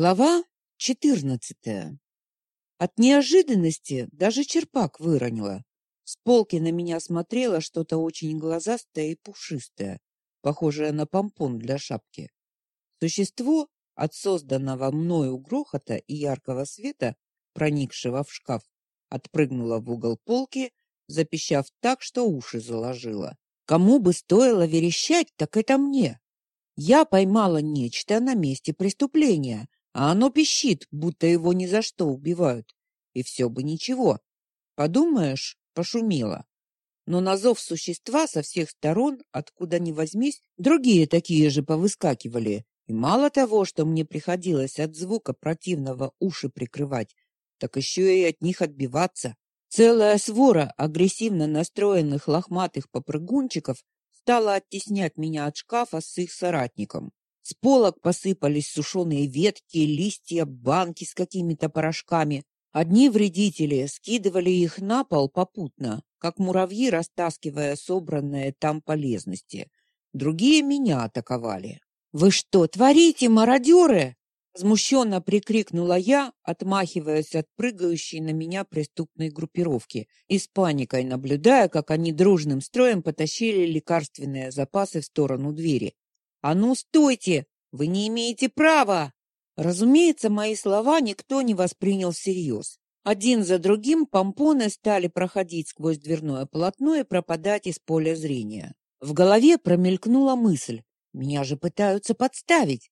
Глава 14. От неожиданности даже черпак выронила. С полки на меня смотрело что-то очень глазастое и пушистое, похожее на помпон для шапки. Существо от созданного мною грохота и яркого света, проникшего в шкаф, отпрыгнуло в угол полки, запищав так, что уши заложило. Кому бы стоило верещать, так это мне. Я поймала нечто на месте преступления — а оно пищит, будто его ни за что убивают. И все бы ничего. Подумаешь, пошумело. Но на зов существа со всех сторон, откуда ни возьмись, другие такие же повыскакивали. И мало того, что мне приходилось от звука противного уши прикрывать, так еще и от них отбиваться. Целая свора агрессивно настроенных лохматых попрыгунчиков стала оттеснять меня от шкафа с их соратником. С полок посыпались сушеные ветки, листья, банки с какими-то порошками. Одни вредители скидывали их на пол попутно, как муравьи, растаскивая собранные там полезности. Другие меня атаковали. «Вы что творите, мародеры?» Возмущенно прикрикнула я, отмахиваясь от прыгающей на меня преступной группировки и с паникой наблюдая, как они дружным строем потащили лекарственные запасы в сторону двери. «А ну, стойте! Вы не имеете права!» Разумеется, мои слова никто не воспринял всерьез. Один за другим помпоны стали проходить сквозь дверное полотно и пропадать из поля зрения. В голове промелькнула мысль. Меня же пытаются подставить.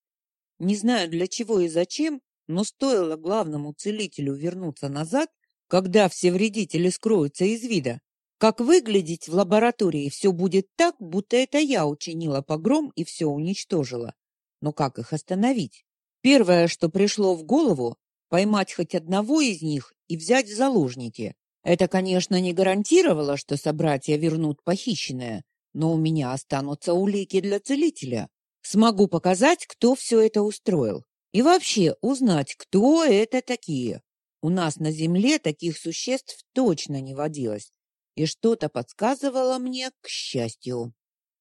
Не знаю для чего и зачем, но стоило главному целителю вернуться назад, когда все вредители скроются из вида, как выглядеть в лаборатории все будет так, будто это я учинила погром и все уничтожила. Но как их остановить? Первое, что пришло в голову, поймать хоть одного из них и взять в заложники. Это, конечно, не гарантировало, что собратья вернут похищенное, но у меня останутся улики для целителя. Смогу показать, кто все это устроил. И вообще узнать, кто это такие. У нас на Земле таких существ точно не водилось и что-то подсказывало мне к счастью.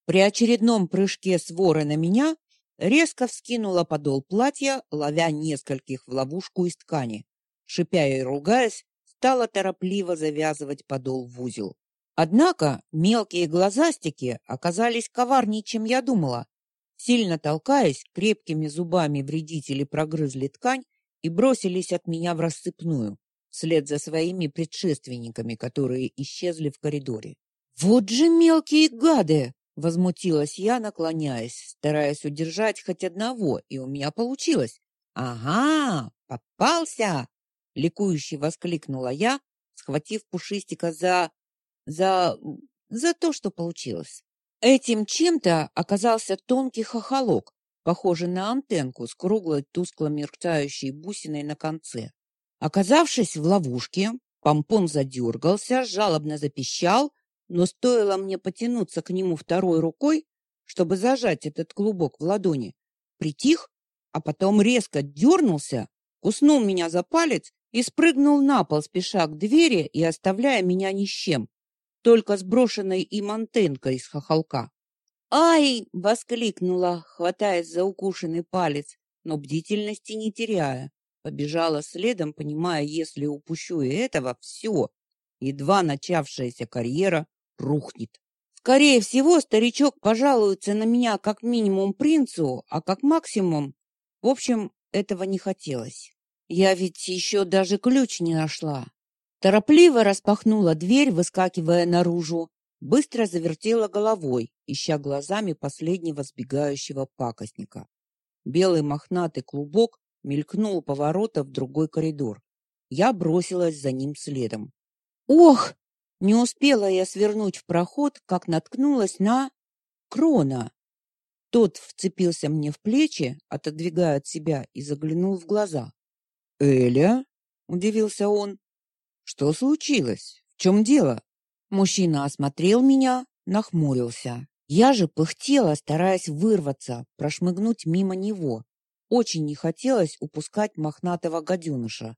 При очередном прыжке своры на меня резко вскинула подол платья, ловя нескольких в ловушку из ткани. Шипя и ругаясь, стала торопливо завязывать подол в узел. Однако мелкие глазастики оказались коварнее, чем я думала. Сильно толкаясь, крепкими зубами вредители прогрызли ткань и бросились от меня в рассыпную вслед за своими предшественниками, которые исчезли в коридоре. «Вот же мелкие гады!» — возмутилась я, наклоняясь, стараясь удержать хоть одного, и у меня получилось. «Ага, попался!» — ликующе воскликнула я, схватив Пушистика за... за... за то, что получилось. Этим чем-то оказался тонкий хохолок, похожий на антенку с круглой тускло мерцающей бусиной на конце. Оказавшись в ловушке, помпон задергался, жалобно запищал, но стоило мне потянуться к нему второй рукой, чтобы зажать этот клубок в ладони, притих, а потом резко дернулся, куснул меня за палец и спрыгнул на пол, спеша к двери и оставляя меня ни с чем, только сброшенной им антенкой из хохолка. «Ай!» — воскликнула, хватаясь за укушенный палец, но бдительности не теряя. Побежала следом, понимая, если упущу и этого, все, едва начавшаяся карьера рухнет. Скорее всего, старичок пожалуется на меня как минимум принцу, а как максимум... В общем, этого не хотелось. Я ведь еще даже ключ не нашла. Торопливо распахнула дверь, выскакивая наружу, быстро завертела головой, ища глазами последнего сбегающего пакостника. Белый мохнатый клубок мелькнул поворота в другой коридор. Я бросилась за ним следом. Ох! Не успела я свернуть в проход, как наткнулась на Крона. Тот вцепился мне в плечи, отодвигая от себя, и заглянул в глаза. «Эля?» — удивился он. «Что случилось? В чем дело?» Мужчина осмотрел меня, нахмурился. Я же пыхтела, стараясь вырваться, прошмыгнуть мимо него. Очень не хотелось упускать мохнатого гаденыша.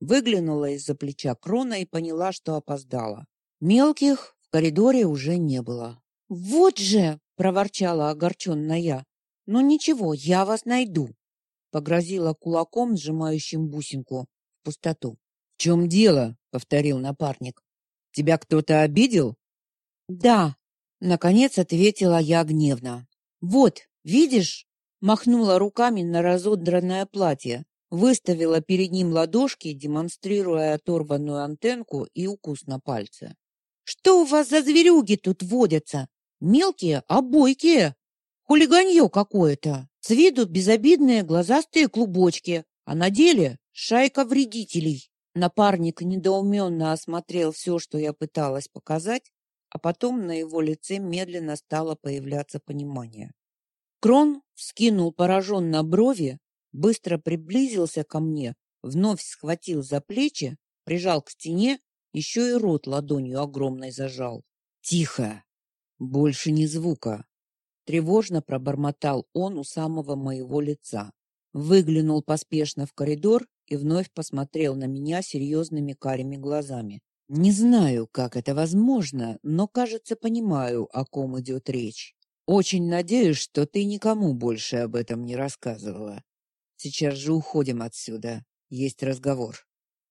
Выглянула из-за плеча Крона и поняла, что опоздала. Мелких в коридоре уже не было. «Вот же!» — проворчала огорченная. «Ну ничего, я вас найду». погрозила кулаком, сжимающим бусинку в пустоту. В чем дело? повторил напарник. Тебя кто-то обидел? Да, наконец ответила я гневно. Вот, видишь? Махнула руками на разодранное платье, выставила перед ним ладошки, демонстрируя оторванную антенку и укус на пальце. Что у вас за зверюги тут водятся? Мелкие, а бойкие. Хулиганье какое-то. С виду безобидные глазастые клубочки, а на деле шайка вредителей. Напарник недоуменно осмотрел все, что я пыталась показать, а потом на его лице медленно стало появляться понимание. Крон вскинул пораженно брови, быстро приблизился ко мне, вновь схватил за плечи, прижал к стене, еще и рот ладонью огромной зажал. Тихо. Больше ни звука. Тревожно пробормотал он у самого моего лица. Выглянул поспешно в коридор и вновь посмотрел на меня серьезными карими глазами. Не знаю, как это возможно, но, кажется, понимаю, о ком идет речь. Очень надеюсь, что ты никому больше об этом не рассказывала. Сейчас же уходим отсюда. Есть разговор.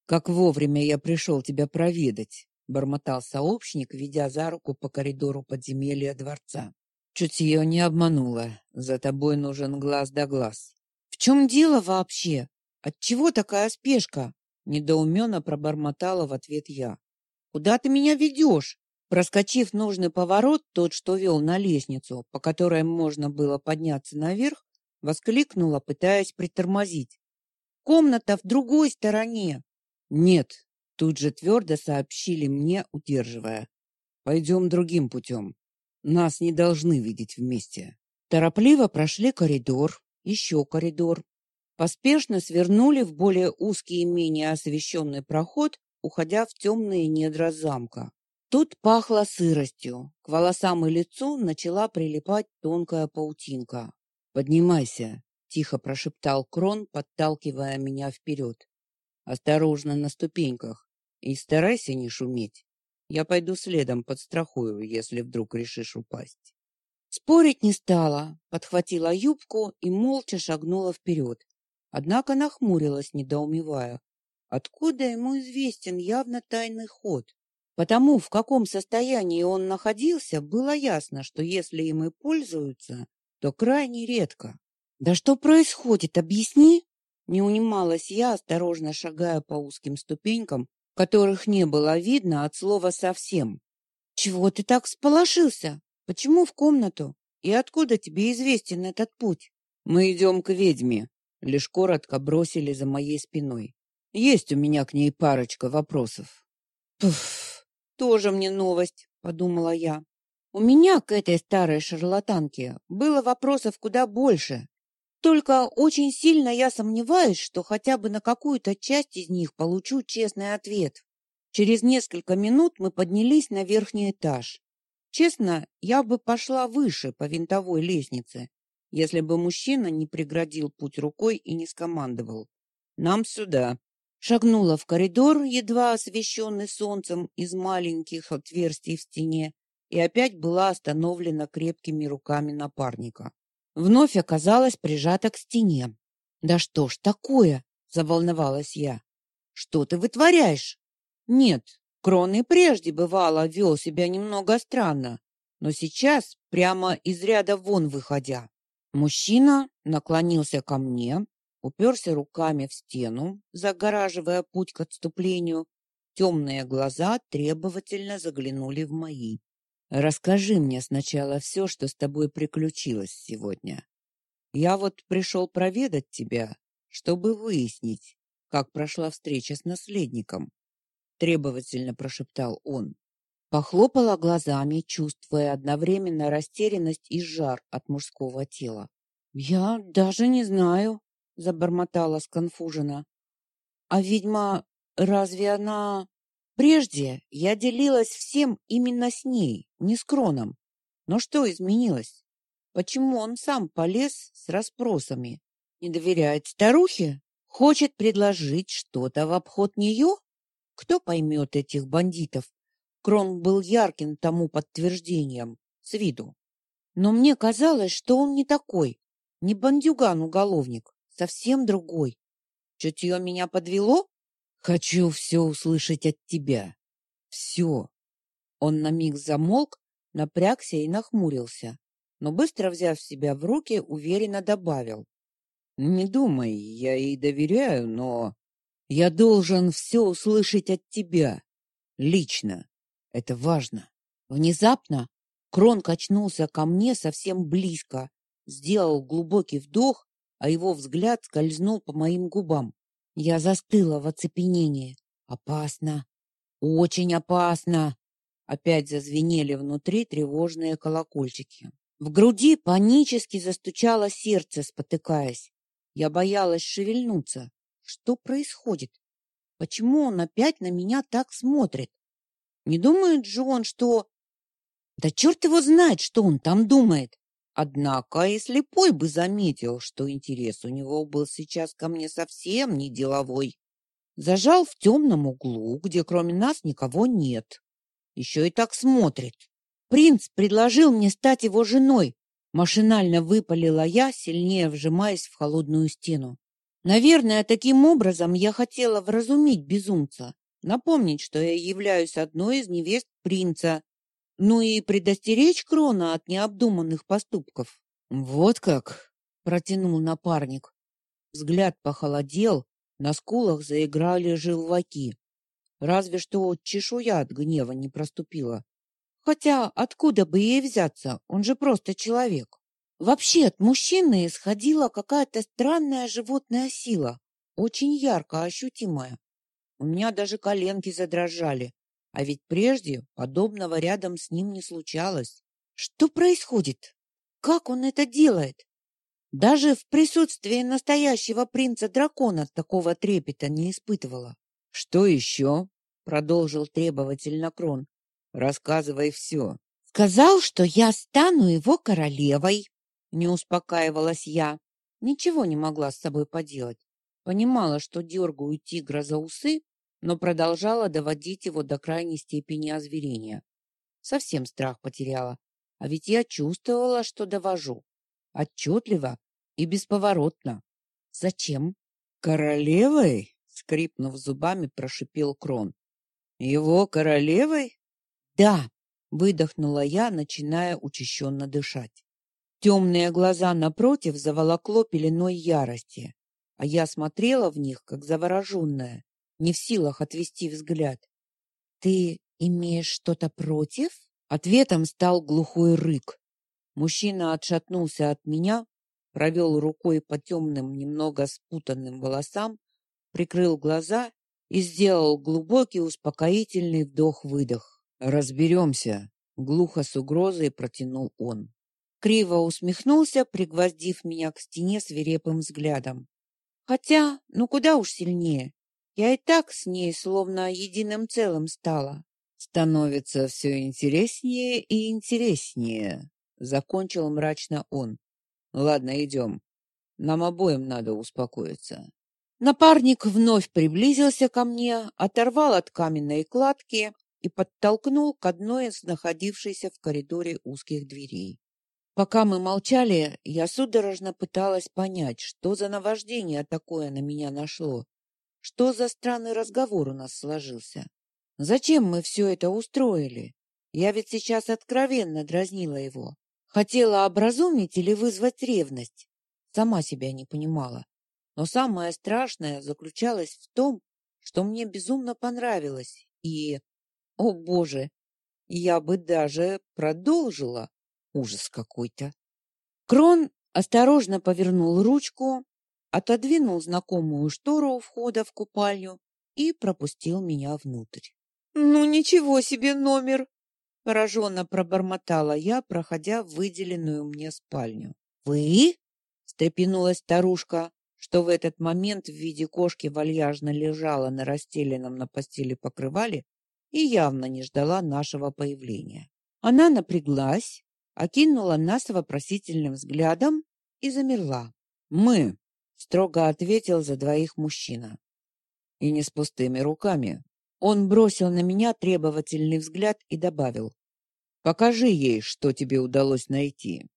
Как вовремя я пришел тебя проведать, бормотал сообщник, ведя за руку по коридору подземелья дворца. Чуть ее не обманула. За тобой нужен глаз да глаз. В чем дело вообще? Отчего такая спешка? недоуменно пробормотала в ответ я. Куда ты меня ведешь?» Проскочив нужный поворот, тот, что вел на лестницу, по которой можно было подняться наверх, воскликнула, пытаясь притормозить. Комната в другой стороне. Нет, тут же твердо сообщили мне, удерживая. Пойдем другим путем. Нас не должны видеть вместе. Торопливо прошли коридор, еще коридор. Поспешно свернули в более узкий и менее освещенный проход, уходя в темные недра замка. Тут пахло сыростью. К волосам и лицу начала прилипать тонкая паутинка. «Поднимайся», — тихо прошептал Крон, подталкивая меня вперед. «Осторожно на ступеньках и старайся не шуметь. Я пойду следом, подстрахую, если вдруг решишь упасть». Спорить не стала, подхватила юбку и молча шагнула вперед. Однако нахмурилась, недоумевая. Откуда ему известен явно тайный ход? Потому, в каком состоянии он находился, было ясно, что если им и пользуются, то крайне редко. «Да что происходит, объясни!» Не унималась я, осторожно шагая по узким ступенькам, которых не было видно от слова совсем. «Чего ты так всполошился? Почему в комнату? И откуда тебе известен этот путь?» «Мы идем к ведьме», — лишь коротко бросили за моей спиной. «Есть у меня к ней парочка вопросов». «Пф!» Тоже мне новость, подумала я. У меня к этой старой шарлатанке было вопросов куда больше. Только очень сильно я сомневаюсь, что хотя бы на какую-то часть из них получу честный ответ. Через несколько минут мы поднялись на верхний этаж. Честно, я бы пошла выше по винтовой лестнице, если бы мужчина не преградил путь рукой и не скомандовал: "Нам сюда" шагнула в коридор, едва освещенный солнцем из маленьких отверстий в стене, и опять была остановлена крепкими руками напарника. Вновь оказалась прижата к стене. «Да что ж такое?» — заволновалась я. «Что ты вытворяешь?» «Нет, Крон и прежде, бывало, вел себя немного странно, но сейчас прямо из ряда вон выходя. Мужчина наклонился ко мне, уперся руками в стену, загораживая путь к отступлению. Темные глаза требовательно заглянули в мои. Расскажи мне сначала все, что с тобой приключилось сегодня. Я вот пришел проведать тебя, чтобы выяснить, как прошла встреча с наследником, требовательно прошептал он. Похлопала глазами, чувствуя одновременно растерянность и жар от мужского тела. Я даже не знаю, забормотала сконфуженно. А ведьма, разве она прежде я делилась всем именно с ней, не с Кроном. Но что изменилось? Почему он сам полез с расспросами? Не доверяет старухе? Хочет предложить что-то в обход нее? Кто поймет этих бандитов? Крон был ярким тому подтверждением, с виду. Но мне казалось, что он не такой, не бандюган-уголовник совсем другой. Чутье меня подвело? Хочу все услышать от тебя. Все. Он на миг замолк, напрягся и нахмурился, но быстро взяв себя в руки, уверенно добавил: "Не думай, я ей доверяю, но я должен все услышать от тебя лично. Это важно". Внезапно Крон качнулся ко мне совсем близко, сделал глубокий вдох, а его взгляд скользнул по моим губам. Я застыла в оцепенении. Опасно. Очень опасно. Опять зазвенели внутри тревожные колокольчики. В груди панически застучало сердце, спотыкаясь. Я боялась шевельнуться. Что происходит? Почему он опять на меня так смотрит? Не думает же он, что да черт его знает, что он там думает. Однако и слепой бы заметил, что интерес у него был сейчас ко мне совсем не деловой. Зажал в темном углу, где кроме нас никого нет. Еще и так смотрит. Принц предложил мне стать его женой. Машинально выпалила я, сильнее вжимаясь в холодную стену. Наверное, таким образом я хотела вразумить безумца, напомнить, что я являюсь одной из невест принца, ну и предостеречь Крона от необдуманных поступков. Вот как, протянул напарник. Взгляд похолодел, на скулах заиграли желваки. Разве что чешуя от гнева не проступила. Хотя откуда бы ей взяться? Он же просто человек. Вообще от мужчины исходила какая-то странная животная сила, очень ярко ощутимая. У меня даже коленки задрожали. А ведь прежде подобного рядом с ним не случалось. Что происходит? Как он это делает? Даже в присутствии настоящего принца-дракона такого трепета не испытывала. Что еще? продолжил требовательно Крон. Рассказывай все. Сказал, что я стану его королевой. Не успокаивалась я. Ничего не могла с собой поделать. Понимала, что дергаю тигра за усы, но продолжала доводить его до крайней степени озверения. Совсем страх потеряла. А ведь я чувствовала, что довожу. Отчетливо и бесповоротно. Зачем? Королевой? Скрипнув зубами, прошипел Крон. Его королевой? Да, выдохнула я, начиная учащенно дышать. Темные глаза напротив заволокло пеленой ярости, а я смотрела в них, как завороженная не в силах отвести взгляд. Ты имеешь что-то против? Ответом стал глухой рык. Мужчина отшатнулся от меня, провел рукой по темным, немного спутанным волосам, прикрыл глаза и сделал глубокий успокоительный вдох-выдох. Разберемся, глухо с угрозой протянул он. Криво усмехнулся, пригвоздив меня к стене свирепым взглядом. Хотя, ну куда уж сильнее. Я и так с ней словно единым целым стала. Становится все интереснее и интереснее, закончил мрачно он. Ладно, идем. Нам обоим надо успокоиться. Напарник вновь приблизился ко мне, оторвал от каменной кладки и подтолкнул к одной из находившейся в коридоре узких дверей. Пока мы молчали, я судорожно пыталась понять, что за наваждение такое на меня нашло. Что за странный разговор у нас сложился? Зачем мы все это устроили? Я ведь сейчас откровенно дразнила его. Хотела образумить или вызвать ревность. Сама себя не понимала. Но самое страшное заключалось в том, что мне безумно понравилось. И, о боже, я бы даже продолжила. Ужас какой-то. Крон осторожно повернул ручку, отодвинул знакомую штору у входа в купальню и пропустил меня внутрь. «Ну, ничего себе номер!» — пораженно пробормотала я, проходя в выделенную мне спальню. «Вы?» — встрепенулась старушка, что в этот момент в виде кошки вальяжно лежала на расстеленном на постели покрывале и явно не ждала нашего появления. Она напряглась, окинула нас вопросительным взглядом и замерла. «Мы!» Строго ответил за двоих мужчина. И не с пустыми руками. Он бросил на меня требовательный взгляд и добавил: "Покажи ей, что тебе удалось найти".